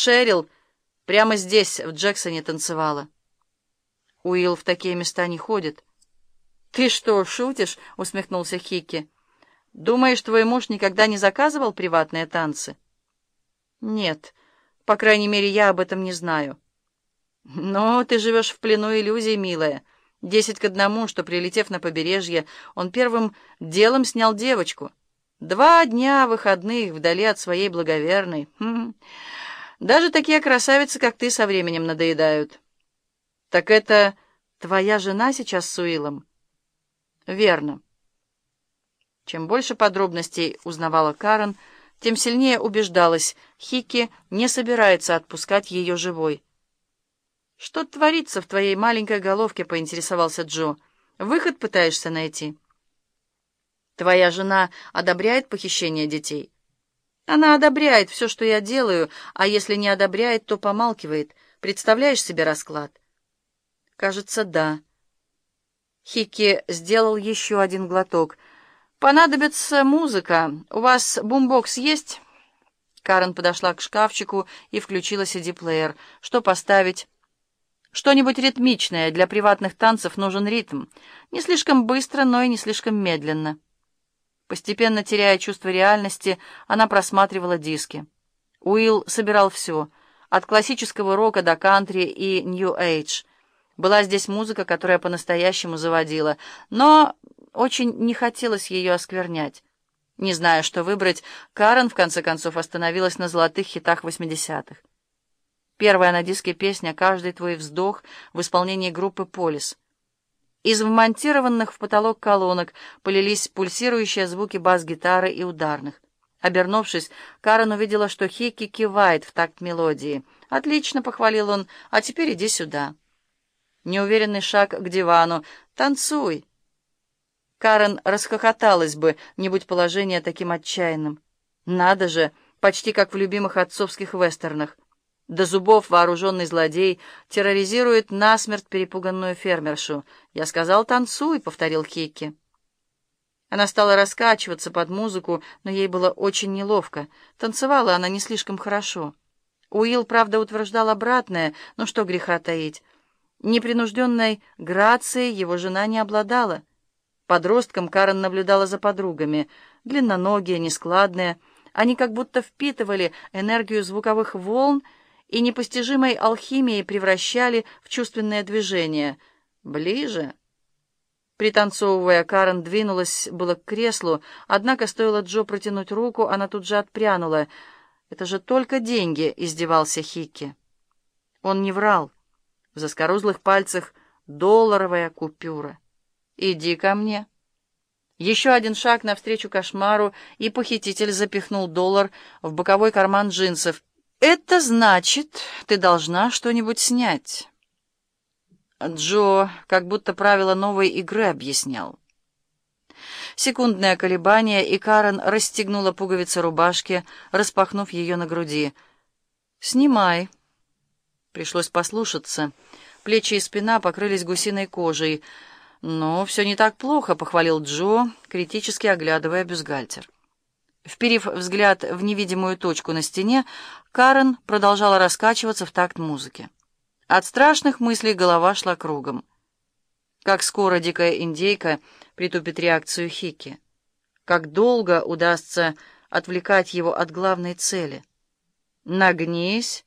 Шерил прямо здесь, в Джексоне, танцевала. Уилл в такие места не ходит. «Ты что, шутишь?» — усмехнулся Хикки. «Думаешь, твой муж никогда не заказывал приватные танцы?» «Нет, по крайней мере, я об этом не знаю». «Но ты живешь в плену иллюзий, милая. Десять к одному, что, прилетев на побережье, он первым делом снял девочку. Два дня выходных вдали от своей благоверной. Хм. Даже такие красавицы, как ты, со временем надоедают». «Так это твоя жена сейчас с Уиллом?» «Верно». Чем больше подробностей узнавала Карен, тем сильнее убеждалась, Хики не собирается отпускать ее живой. «Что творится в твоей маленькой головке?» — поинтересовался Джо. «Выход пытаешься найти?» «Твоя жена одобряет похищение детей?» «Она одобряет все, что я делаю, а если не одобряет, то помалкивает. Представляешь себе расклад?» «Кажется, да». Хикки сделал еще один глоток. «Понадобится музыка. У вас бумбокс есть?» Карен подошла к шкафчику и включила CD-плеер. «Что поставить?» «Что-нибудь ритмичное. Для приватных танцев нужен ритм. Не слишком быстро, но и не слишком медленно». Постепенно теряя чувство реальности, она просматривала диски. Уилл собирал все, от классического рока до кантри и нью-эйдж. Была здесь музыка, которая по-настоящему заводила, но очень не хотелось ее осквернять. Не зная, что выбрать, Карен в конце концов остановилась на золотых хитах 80-х. Первая на диске песня «Каждый твой вздох» в исполнении группы «Полис». Из вмонтированных в потолок колонок полились пульсирующие звуки бас-гитары и ударных. Обернувшись, Карен увидела, что Хикки кивает в такт мелодии. «Отлично», — похвалил он, — «а теперь иди сюда». Неуверенный шаг к дивану. «Танцуй!» Карен расхохоталась бы, не будь положение таким отчаянным. Надо же, почти как в любимых отцовских вестернах. До зубов вооруженный злодей терроризирует насмерть перепуганную фермершу. «Я сказал, танцуй», — повторил Хикки. Она стала раскачиваться под музыку, но ей было очень неловко. Танцевала она не слишком хорошо. Уилл, правда, утверждал обратное, но что греха таить. Непринужденной грацией его жена не обладала. Подростком Карен наблюдала за подругами. Длинноногие, нескладные. Они как будто впитывали энергию звуковых волн и непостижимой алхимией превращали в чувственное движение. Ближе. Пританцовывая, Карен двинулась было к креслу, однако стоило Джо протянуть руку, она тут же отпрянула. «Это же только деньги», — издевался Хикки. Он не врал. В заскорузлых пальцах долларовая купюра. «Иди ко мне». Еще один шаг навстречу кошмару, и похититель запихнул доллар в боковой карман джинсов. «Это значит, ты должна что-нибудь снять». Джо как будто правила новой игры объяснял. Секундное колебание, и Карен расстегнула пуговицы рубашки, распахнув ее на груди. «Снимай». Пришлось послушаться. Плечи и спина покрылись гусиной кожей. «Но все не так плохо», — похвалил Джо, критически оглядывая бюстгальтер. Вперив взгляд в невидимую точку на стене, Карен продолжала раскачиваться в такт музыки. От страшных мыслей голова шла кругом. Как скоро дикая индейка притупит реакцию Хики? Как долго удастся отвлекать его от главной цели? «Нагнись!»